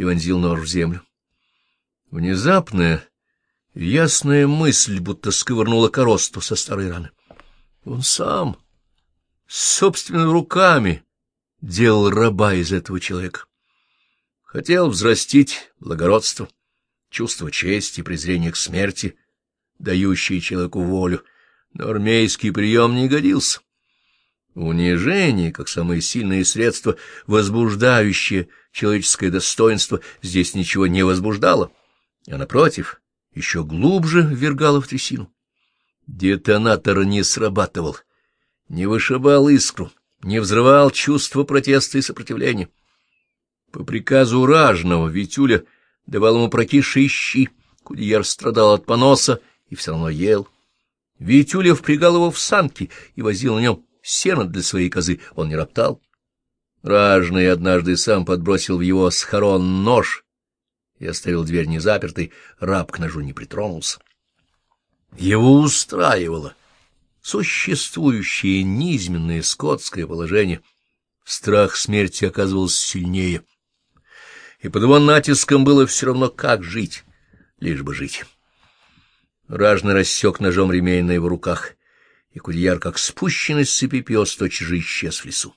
и вонзил нож в землю. Внезапная, ясная мысль будто сковырнула коросту со старой раны. Он сам, собственными руками, делал раба из этого человека. Хотел взрастить благородство, чувство чести, презрение к смерти, дающие человеку волю, но армейский прием не годился. Унижение, как самое сильное средство, возбуждающее человеческое достоинство, здесь ничего не возбуждало, а, напротив, еще глубже ввергало в трясину. Детонатор не срабатывал, не вышибал искру, не взрывал чувство протеста и сопротивления. По приказу ражного Витюля давал ему прокисшие щи, Кудеяр страдал от поноса и все равно ел. Витюля впрягал его в санки и возил на нем сено для своей козы, он не роптал. Ражный однажды сам подбросил в его схорон нож и оставил дверь незапертой, раб к ножу не притронулся. Его устраивало существующее низменное скотское положение. Страх смерти оказывался сильнее, и под его натиском было все равно, как жить, лишь бы жить. Ражный рассек ножом ремень на его руках, и Кудьяр, как спущенный с цепи пес, тотчас же исчез в лесу.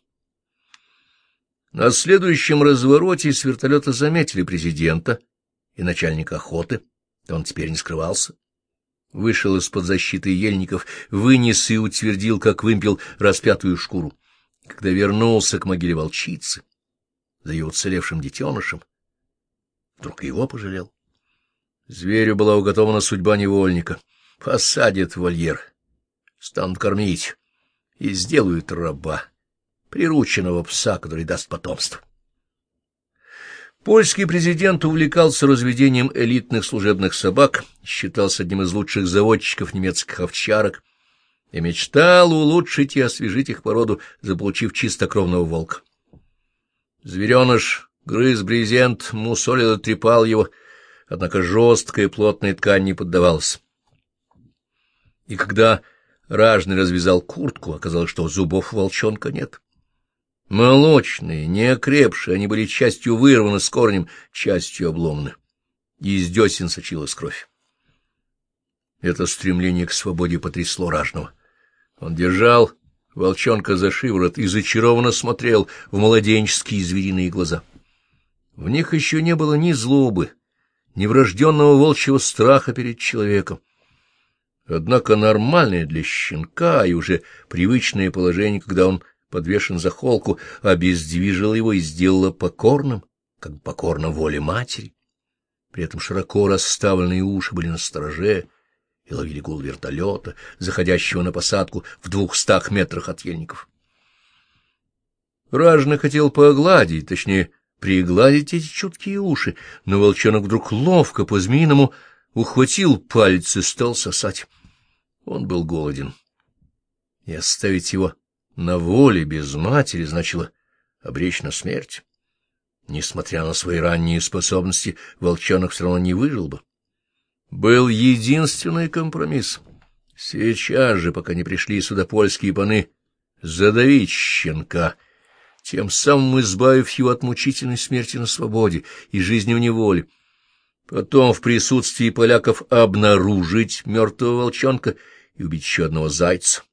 На следующем развороте с вертолета заметили президента и начальника охоты, он теперь не скрывался. Вышел из-под защиты ельников, вынес и утвердил, как вымпел, распятую шкуру. Когда вернулся к могиле волчицы, за ее уцелевшим детенышем, вдруг его пожалел. Зверю была уготована судьба невольника. Посадят в вольер, станут кормить и сделают раба, прирученного пса, который даст потомство. Польский президент увлекался разведением элитных служебных собак, считался одним из лучших заводчиков немецких овчарок и мечтал улучшить и освежить их породу, заполучив чистокровного волка. Звереныш грыз брезент, мусолил и трепал его, однако жесткая плотная ткань не поддавалась. И когда ражный развязал куртку, оказалось, что зубов волчонка нет. Молочные, неокрепшие, они были частью вырваны с корнем, частью обломаны. Из десен сочилась кровь. Это стремление к свободе потрясло ражного. Он держал волчонка за шиворот и зачарованно смотрел в младенческие звериные глаза. В них еще не было ни злобы, ни врожденного волчьего страха перед человеком. Однако нормальное для щенка и уже привычное положение, когда он подвешен за холку, обездвижила его и сделала покорным, как покорно воле матери. При этом широко расставленные уши были на стороже и ловили гул вертолета, заходящего на посадку в двухстах метрах от ельников. Ражно хотел погладить, точнее, пригладить эти чуткие уши, но волчонок вдруг ловко по-змеиному ухватил пальцы и стал сосать. Он был голоден. И оставить его на воле без матери значило обречь на смерть. Несмотря на свои ранние способности, волчонок все равно не выжил бы. Был единственный компромисс. Сейчас же, пока не пришли сюда польские паны, задавить щенка, тем самым избавив его от мучительной смерти на свободе и жизни в неволе. Потом в присутствии поляков обнаружить мертвого волчонка и убить еще одного зайца.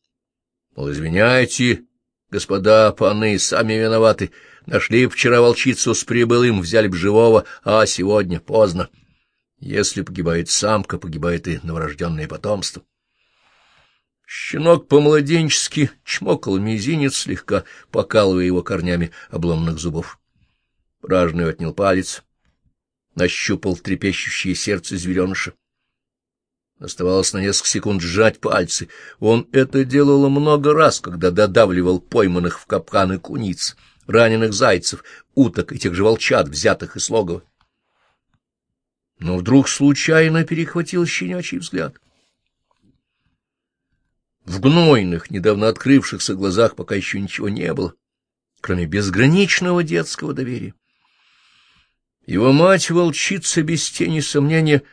Мол, извиняйте, господа паны, сами виноваты. Нашли вчера волчицу с прибылым, взяли б живого, а сегодня поздно. Если погибает самка, погибает и новорожденное потомство. Щенок по-младенчески чмокал мизинец, слегка покалывая его корнями обломанных зубов. Ражный отнял палец, нащупал трепещущее сердце звереныша. Оставалось на несколько секунд сжать пальцы. Он это делал много раз, когда додавливал пойманных в капканы куниц, раненых зайцев, уток и тех же волчат, взятых из логова. Но вдруг случайно перехватил щенячий взгляд. В гнойных, недавно открывшихся глазах пока еще ничего не было, кроме безграничного детского доверия. Его мать-волчица, без тени сомнения, —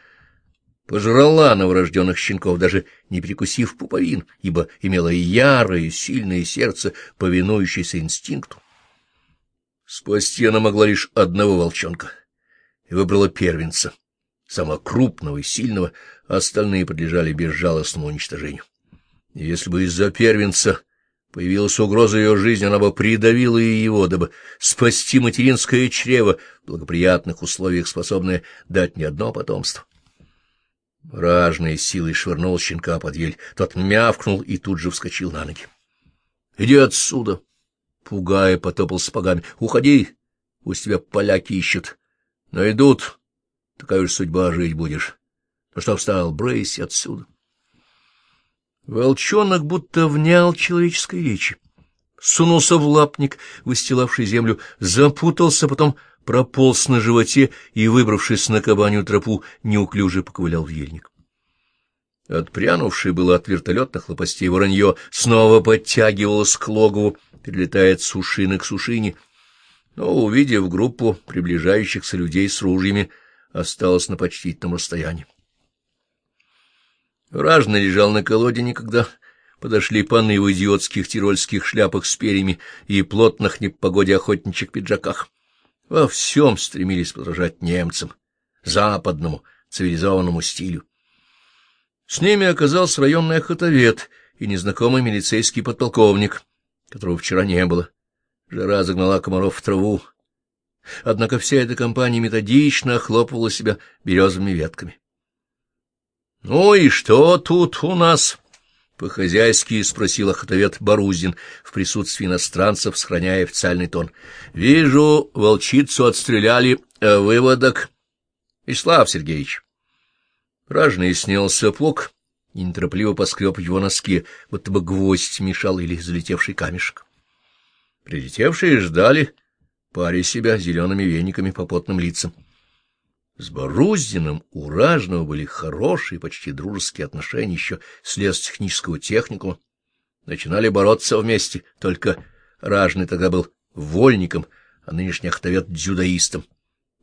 пожрала новорожденных щенков, даже не прикусив пуповин, ибо имела ярое, сильное сердце, повинующееся инстинкту. Спасти она могла лишь одного волчонка, и выбрала первенца, самого крупного и сильного, а остальные подлежали безжалостному уничтожению. И если бы из-за первенца появилась угроза ее жизни, она бы придавила и его, дабы спасти материнское чрево в благоприятных условиях, способное дать не одно потомство. Ражной силой швырнул щенка под ель. Тот мявкнул и тут же вскочил на ноги. — Иди отсюда! — пугая, потопал сапогами. — Уходи! Пусть тебя поляки ищут. Найдут. Такая уж судьба жить будешь. Ну что встал, брысь отсюда. Волчонок будто внял человеческой речи. Сунулся в лапник, выстилавший землю, запутался, потом прополз на животе и, выбравшись на кабанью тропу, неуклюже поковылял в ельник. Отпрянувший было от вертолетных лопастей воронье снова подтягивалось к логову, перелетая от сушины к сушине, но, увидев группу приближающихся людей с ружьями, осталось на почтительном расстоянии. Ражный лежал на колоде никогда. Подошли паны в идиотских тирольских шляпах с перьями и плотных не по погоде охотничьих пиджаках. Во всем стремились подражать немцам, западному, цивилизованному стилю. С ними оказался районный охотовед и незнакомый милицейский подполковник, которого вчера не было. Жара загнала комаров в траву. Однако вся эта компания методично охлопывала себя березовыми ветками. — Ну и что тут у нас? — по-хозяйски спросил охотовед Барузин в присутствии иностранцев, сохраняя официальный тон. — Вижу, волчицу отстреляли. А выводок? — Ислав Сергеевич. Ражный снял сапог и неторопливо поскреб его носки, будто бы гвоздь мешал или залетевший камешек. Прилетевшие ждали, паря себя зелеными вениками по потным лицам. С Боруздиным у Ражного были хорошие, почти дружеские отношения еще с лесотехнического техникума. Начинали бороться вместе, только Ражный тогда был вольником, а нынешний охотовед — дзюдоистом.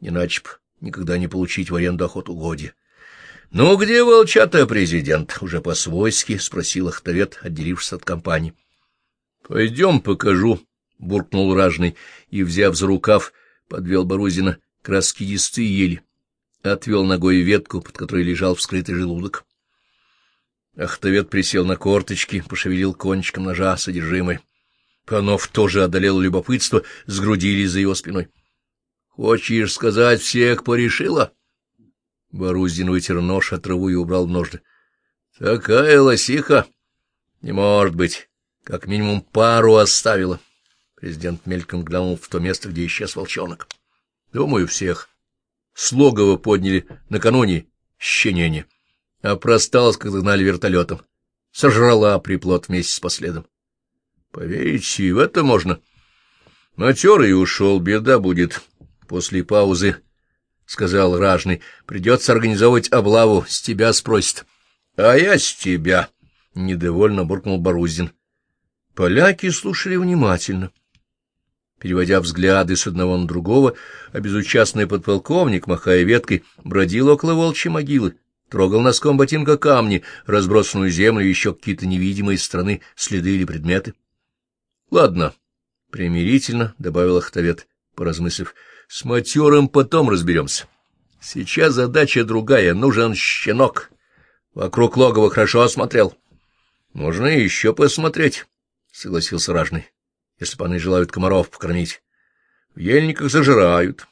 Иначе б никогда не получить в аренду охотугодья. — Ну, где волчата, президент? — уже по-свойски спросил охотовед, отделившись от компании. — Пойдем покажу, — буркнул Ражный и, взяв за рукав, подвел Борузина к раскидистой ели отвел ногой ветку, под которой лежал вскрытый желудок. Ахтовед присел на корточки, пошевелил кончиком ножа содержимое. Панов тоже одолел любопытство, сгрудились за его спиной. — Хочешь сказать, всех порешила? Борузин вытер нож, а траву и убрал в ножны. — Такая лосиха! Не может быть, как минимум пару оставила. Президент мельком глянул в то место, где исчез волчонок. — Думаю, всех. — Слогово подняли накануне щенение, а просталась, когда гнали вертолетом. Сожрала приплод вместе с последом. Поверите, в это можно. Матерый ушел, беда будет. После паузы, — сказал Ражный, — придется организовать облаву, с тебя спросят. — А я с тебя, — недовольно буркнул Борузин. Поляки слушали внимательно. — переводя взгляды с одного на другого, а безучастный подполковник, махая веткой, бродил около волчьей могилы, трогал носком ботинка камни, разбросанную землю и еще какие-то невидимые стороны следы или предметы. — Ладно, — примирительно добавил Ахтовед, поразмыслив, — с матерым потом разберемся. Сейчас задача другая, нужен щенок. Вокруг логова хорошо осмотрел. — Можно еще посмотреть, — согласился Ражный если паны желают комаров покормить. В ельниках зажирают.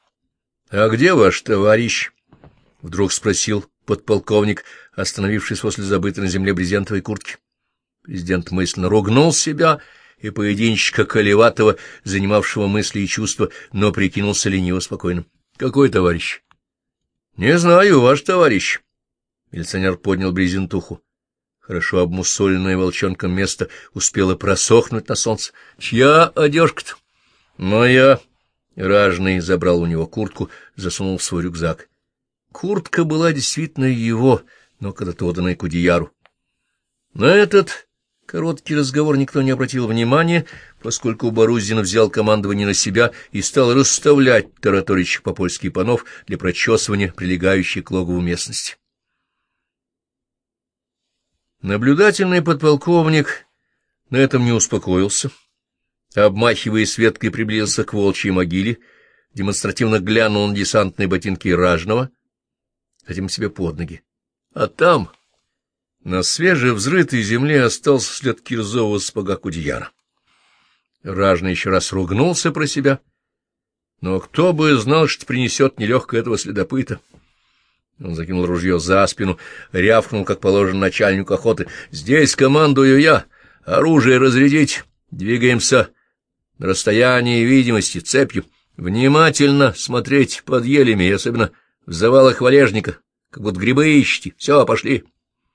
— А где ваш товарищ? — вдруг спросил подполковник, остановившись возле забытой на земле брезентовой куртки. Президент мысленно ругнул себя и поединчика Колеватого, занимавшего мысли и чувства, но прикинулся лениво спокойным. — Какой товарищ? — Не знаю, ваш товарищ. Милиционер поднял брезентуху. Хорошо обмусоленное волчонком место успело просохнуть на солнце. Чья одежка-то? Моя. Ражный забрал у него куртку, засунул в свой рюкзак. Куртка была действительно его, но когда-то отданная Кудеяру. На этот короткий разговор никто не обратил внимания, поскольку Борузин взял командование на себя и стал расставлять тараторящих по-польски панов для прочесывания прилегающей к логову местности. Наблюдательный подполковник на этом не успокоился. Обмахиваясь веткой, приблизился к волчьей могиле, демонстративно глянул на десантные ботинки Ражного, затем себе под ноги. А там, на свежевзрытой земле, остался след Кирзова сапога Кудеяра. Ражный еще раз ругнулся про себя, но кто бы знал, что принесет нелегко этого следопыта. Он закинул ружье за спину, рявкнул, как положено начальнику охоты. «Здесь командую я! Оружие разрядить! Двигаемся на расстоянии видимости, цепью! Внимательно смотреть под елями, особенно в завалах валежника, как вот грибы ищите! Все, пошли!»